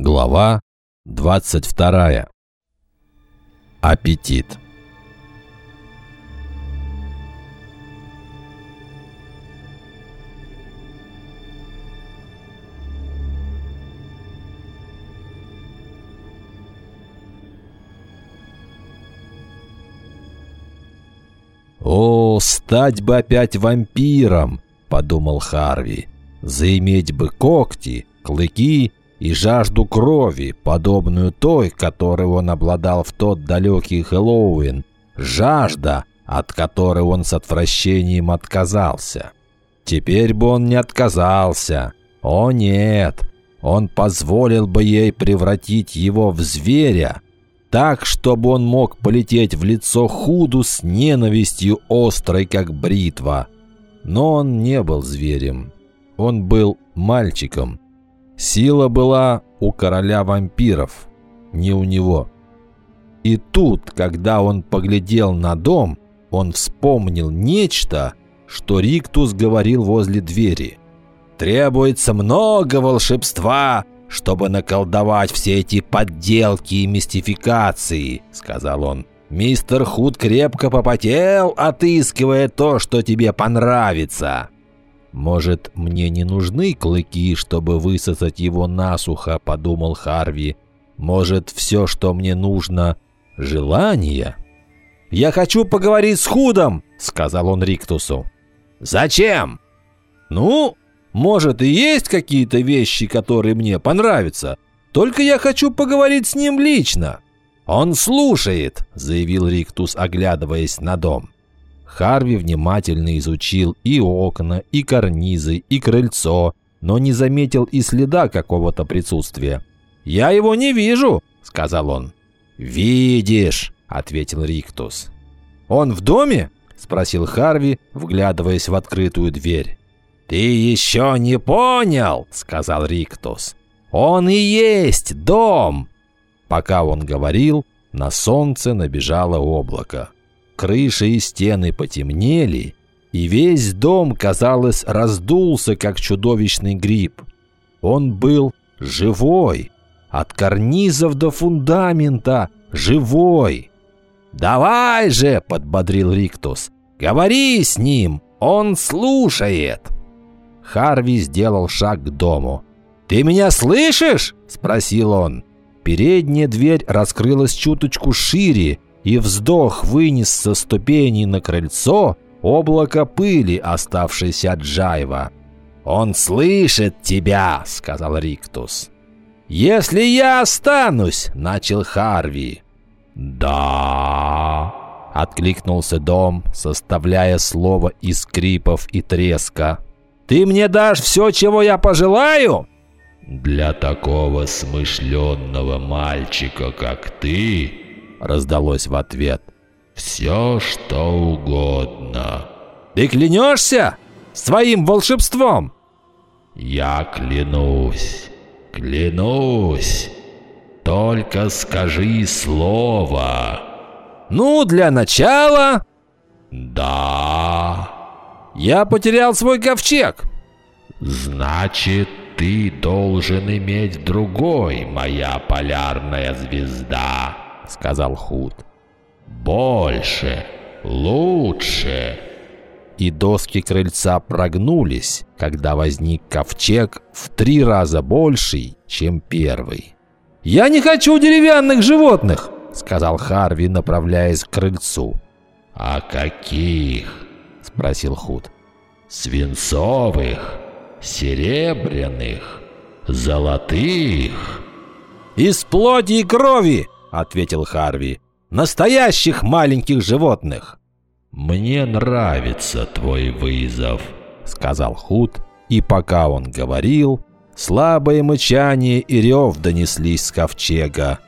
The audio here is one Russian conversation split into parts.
Глава 22. Аппетит. «О, стать бы опять вампиром!» – подумал Харви. «Заиметь бы когти, клыки и жажду крови, подобную той, которой он обладал в тот далекий Хэллоуин. Жажда, от которой он с отвращением отказался. Теперь бы он не отказался. О нет, он позволил бы ей превратить его в зверя, так, чтобы он мог полететь в лицо Худу с ненавистью острой, как бритва. Но он не был зверем. Он был мальчиком. Сила была у короля вампиров, не у него. И тут, когда он поглядел на дом, он вспомнил нечто, что Риктус говорил возле двери. «Требуется много волшебства, чтобы наколдовать все эти подделки и мистификации», — сказал он. «Мистер Худ крепко попотел, отыскивая то, что тебе понравится». «Может, мне не нужны клыки, чтобы высосать его насухо», — подумал Харви. «Может, все, что мне нужно — желание?» «Я хочу поговорить с Худом», — сказал он Риктусу. «Зачем?» «Ну, может, и есть какие-то вещи, которые мне понравятся. Только я хочу поговорить с ним лично». «Он слушает», — заявил Риктус, оглядываясь на дом. Харви внимательно изучил и окна, и карнизы, и крыльцо, но не заметил и следа какого-то присутствия. «Я его не вижу», — сказал он. «Видишь», — ответил Риктус. «Он в доме?» — спросил Харви, вглядываясь в открытую дверь. «Ты еще не понял», — сказал Риктус. «Он и есть дом!» Пока он говорил, на солнце набежало облако. Крыша и стены потемнели, и весь дом, казалось, раздулся, как чудовищный гриб. Он был живой, от карнизов до фундамента, живой. «Давай же!» — подбодрил Риктус. «Говори с ним, он слушает!» Харви сделал шаг к дому. «Ты меня слышишь?» — спросил он. Передняя дверь раскрылась чуточку шире, и вздох вынес со ступеней на крыльцо облако пыли, оставшееся от Джайва. «Он слышит тебя», — сказал Риктус. «Если я останусь», — начал Харви. «Да», — откликнулся дом, составляя слово из скрипов и треска. «Ты мне дашь все, чего я пожелаю?» «Для такого смышленного мальчика, как ты», раздалось в ответ. «Все, что угодно». «Ты клянешься? Своим волшебством?» «Я клянусь, клянусь. Только скажи слово». «Ну, для начала...» «Да...» «Я потерял свой ковчег». «Значит, ты должен иметь другой, моя полярная звезда». — сказал Худ. «Больше, лучше!» И доски крыльца прогнулись, когда возник ковчег в три раза больший, чем первый. «Я не хочу деревянных животных!» — сказал Харви, направляясь к крыльцу. «А каких?» — спросил Худ. «Свинцовых, серебряных, золотых?» «Из плоти и крови!» — ответил Харви. «Настоящих маленьких животных!» «Мне нравится твой вызов», — сказал Худ, и пока он говорил, слабое мычание и рев донеслись с ковчега.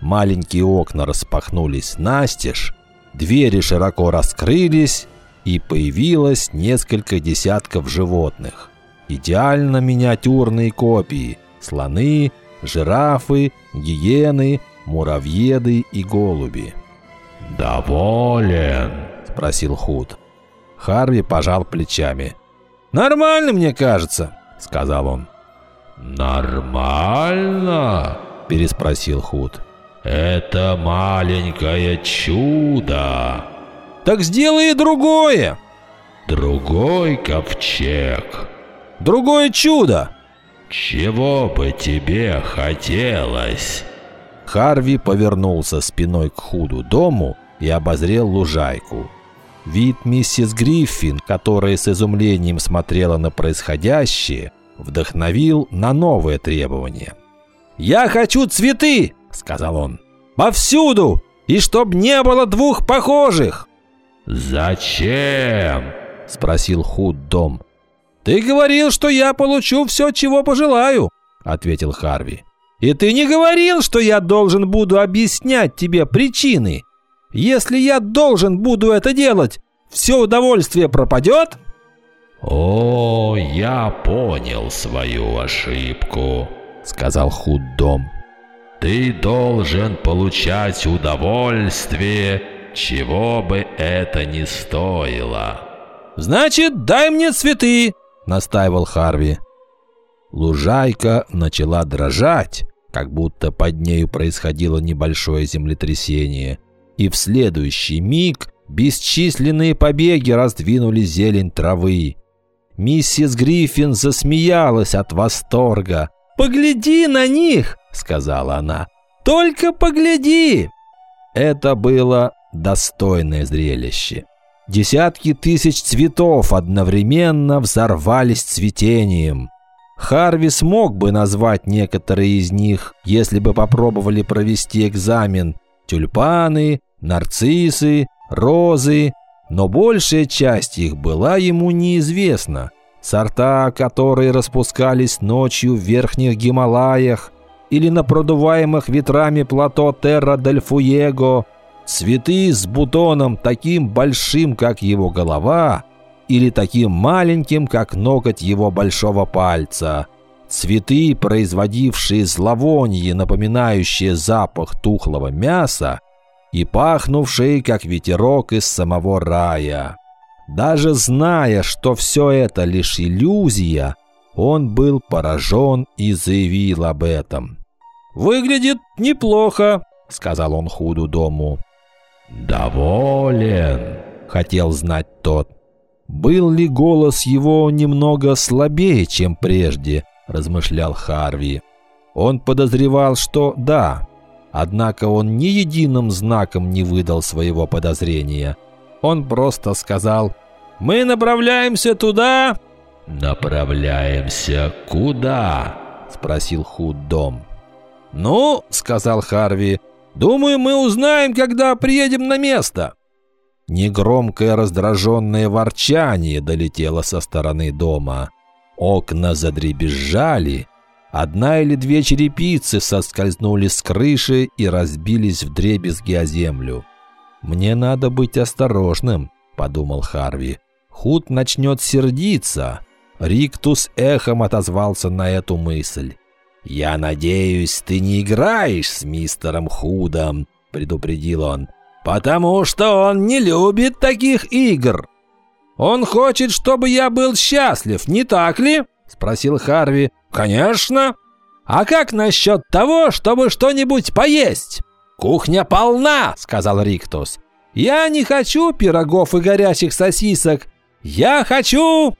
Маленькие окна распахнулись настежь, двери широко раскрылись, и появилось несколько десятков животных. Идеально миниатюрные копии – слоны, жирафы, гиены, муравьеды и голуби. «Доволен?» – спросил Худ. Харви пожал плечами. «Нормально, мне кажется», – сказал он. «Нормально?» – переспросил Худ. «Это маленькое чудо!» «Так сделай и другое!» «Другой ковчег!» «Другое чудо!» «Чего бы тебе хотелось?» Харви повернулся спиной к Худу дому и обозрел лужайку. Вид миссис Гриффин, которая с изумлением смотрела на происходящее, вдохновил на новые требования. «Я хочу цветы!» – сказал он. «Повсюду! И чтоб не было двух похожих!» «Зачем?» – спросил Худ дом. «Ты говорил, что я получу все, чего пожелаю», – ответил Харви. «И ты не говорил, что я должен буду объяснять тебе причины. Если я должен буду это делать, все удовольствие пропадет?» «О, я понял свою ошибку», — сказал Худдом. «Ты должен получать удовольствие, чего бы это ни стоило». «Значит, дай мне цветы», — настаивал Харви. Лужайка начала дрожать, как будто под нею происходило небольшое землетрясение. И в следующий миг бесчисленные побеги раздвинули зелень травы. Миссис Гриффин засмеялась от восторга. «Погляди на них!» — сказала она. «Только погляди!» Это было достойное зрелище. Десятки тысяч цветов одновременно взорвались цветением. Харви смог бы назвать некоторые из них, если бы попробовали провести экзамен. Тюльпаны, нарциссы, розы, но большая часть их была ему неизвестна. Сорта, которые распускались ночью в верхних Гималаях или на продуваемых ветрами плато Терра-дель-Фуего, цветы с бутоном таким большим, как его голова, или таким маленьким, как ноготь его большого пальца. Цветы, производившие зловоние, напоминающее запах тухлого мяса, и пахнувшие, как ветерок из самого рая. Даже зная, что все это лишь иллюзия, он был поражен и заявил об этом. «Выглядит неплохо», — сказал он худу дому. «Доволен», — хотел знать тот. «Был ли голос его немного слабее, чем прежде?» – размышлял Харви. Он подозревал, что да, Однако он ни единым знаком не выдал своего подозрения. Он просто сказал «Мы направляемся туда». «Направляемся куда?» – спросил Худдом. «Ну», – сказал Харви, – «думаю, мы узнаем, когда приедем на место». Негромкое раздраженное ворчание долетело со стороны дома. Окна задребезжали, Одна или две черепицы соскользнули с крыши и разбились в дребезги о землю. «Мне надо быть осторожным», – подумал Харви. «Худ начнет сердиться». Риктус эхом отозвался на эту мысль. «Я надеюсь, ты не играешь с мистером Худом», – предупредил он. «Потому что он не любит таких игр». «Он хочет, чтобы я был счастлив, не так ли?» – спросил Харви. «Конечно! А как насчет того, чтобы что-нибудь поесть?» «Кухня полна!» – сказал Риктус. «Я не хочу пирогов и горячих сосисок. Я хочу...»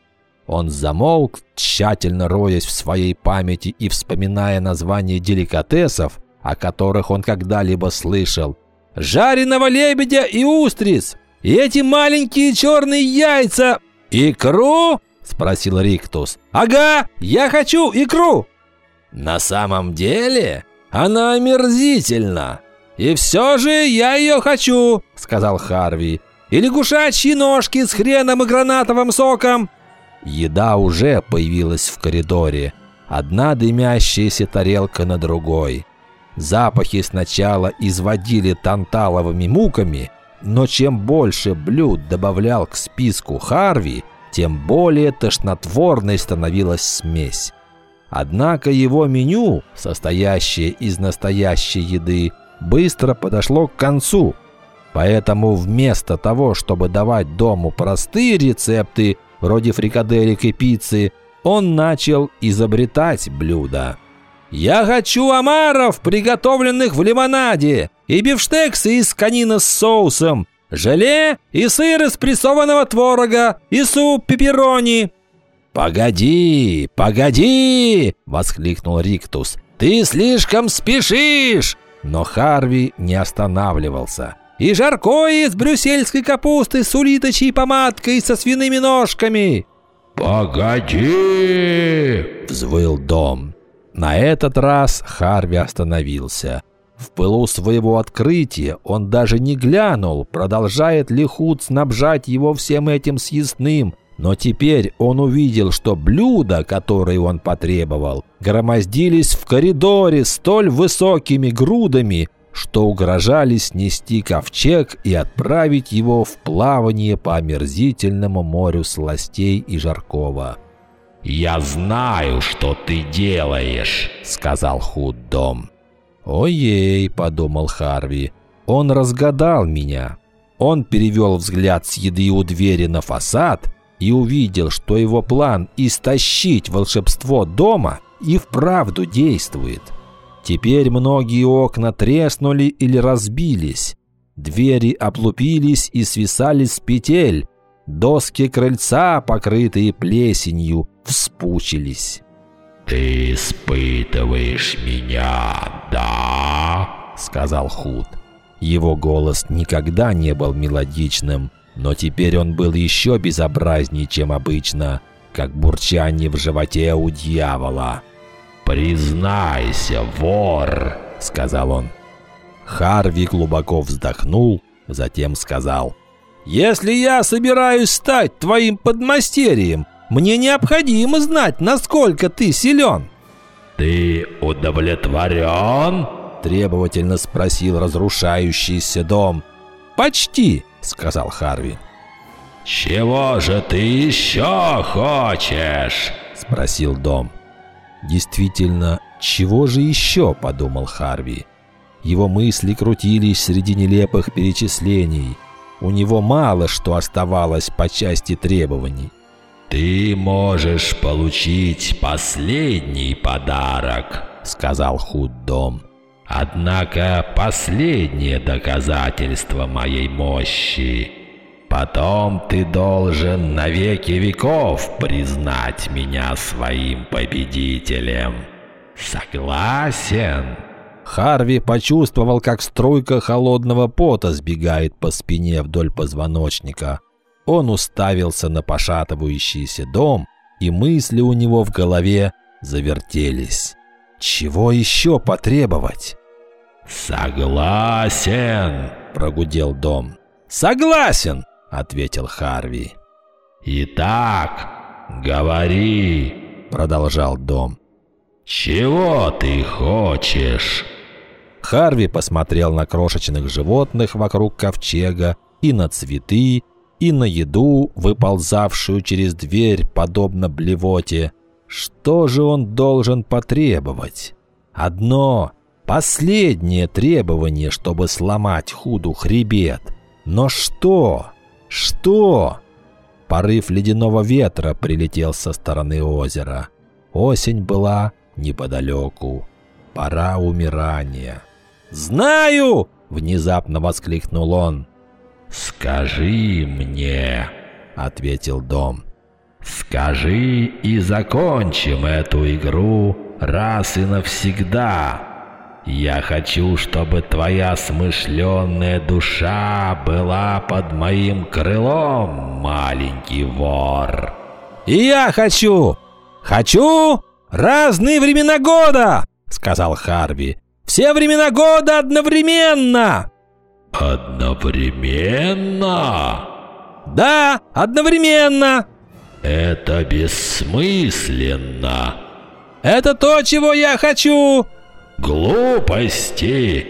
Он замолк, тщательно роясь в своей памяти и вспоминая названия деликатесов, о которых он когда-либо слышал. «Жареного лебедя и устриц! И эти маленькие черные яйца! Икру!» спросил Риктус. «Ага, я хочу икру!» «На самом деле она омерзительна. И все же я ее хочу», — сказал Харви. «И лягушачьи ножки с хреном и гранатовым соком». Еда уже появилась в коридоре. Одна дымящаяся тарелка на другой. Запахи сначала изводили танталовыми муками, но чем больше блюд добавлял к списку Харви, тем более тошнотворной становилась смесь. Однако его меню, состоящее из настоящей еды, быстро подошло к концу. Поэтому вместо того, чтобы давать дому простые рецепты, вроде фрикаделек и пиццы, он начал изобретать блюда. «Я хочу омаров, приготовленных в лимонаде, и бифштексы из канина с соусом, желе и сыр из прессованного творога, и суп пепперони». «Погоди, погоди!» – воскликнул Риктус. «Ты слишком спешишь!» Но Харви не останавливался. «И жаркое из брюссельской капусты с улиточей помадкой со свиными ножками!» «Погоди!» – взвыл дом. На этот раз Харви остановился. В пылу своего открытия он даже не глянул, продолжает ли Худ снабжать его всем этим съестным, но теперь он увидел, что блюда, которые он потребовал, громоздились в коридоре столь высокими грудами, что угрожали снести ковчег и отправить его в плавание по омерзительному морю сластей и жаркого. «Я знаю, что ты делаешь», — сказал Худдом. «Ой-ей», — подумал Харви, — «он разгадал меня». Он перевел взгляд с еды у двери на фасад и увидел, что его план истощить волшебство дома и вправду действует. Теперь многие окна треснули или разбились. Двери облупились и свисали с петель. Доски крыльца, покрытые плесенью, вспучились. «Ты испытываешь меня, да?» — сказал Худ. Его голос никогда не был мелодичным, но теперь он был еще безобразнее, чем обычно, как бурчание в животе у дьявола. «Признайся, вор!» — сказал он. Харви глубоко вздохнул, затем сказал. «Если я собираюсь стать твоим подмастерьем, мне необходимо знать, насколько ты силен». «Ты удовлетворен?» – требовательно спросил разрушающийся дом. «Почти», – сказал Харви. «Чего же ты еще хочешь?» – спросил дом. Действительно, чего же еще, подумал Харви. Его мысли крутились среди нелепых перечислений. У него мало что оставалось по части требований. «Ты можешь получить последний подарок», — сказал Худдом. «Однако последнее доказательство моей мощи. Потом ты должен навеки веков признать меня своим победителем. Согласен?» Харви почувствовал, как струйка холодного пота сбегает по спине вдоль позвоночника. Он уставился на пошатывающийся дом, и мысли у него в голове завертелись. Чего еще потребовать? «Согласен!» – прогудел дом. «Согласен!» – ответил Харви. «Итак, говори!» – продолжал дом. «Чего ты хочешь?» Харви посмотрел на крошечных животных вокруг ковчега и на цветы, и на еду, выползавшую через дверь, подобно блевоте. Что же он должен потребовать? Одно, последнее требование, чтобы сломать худу хребет. Но что? Что? Порыв ледяного ветра прилетел со стороны озера. Осень была неподалеку. Пора умирания. «Знаю!» – внезапно воскликнул он. «Скажи мне», — ответил Дом. «Скажи и закончим эту игру раз и навсегда. Я хочу, чтобы твоя смышленная душа была под моим крылом, маленький вор». «И я хочу! Хочу разные времена года!» — сказал Харви. «Все времена года одновременно!» «Одновременно?» «Да, одновременно!» «Это бессмысленно!» «Это то, чего я хочу!» «Глупости!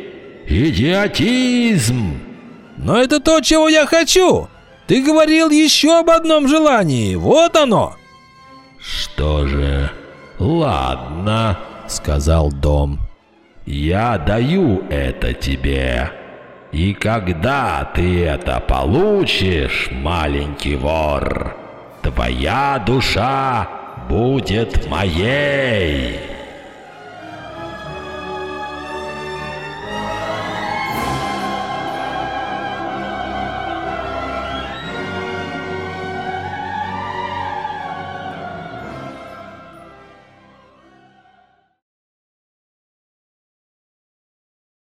Идиотизм!» «Но это то, чего я хочу! Ты говорил еще об одном желании, вот оно!» «Что же, ладно», — сказал Дом. «Я даю это тебе». И когда ты это получишь, маленький вор, твоя душа будет моей!»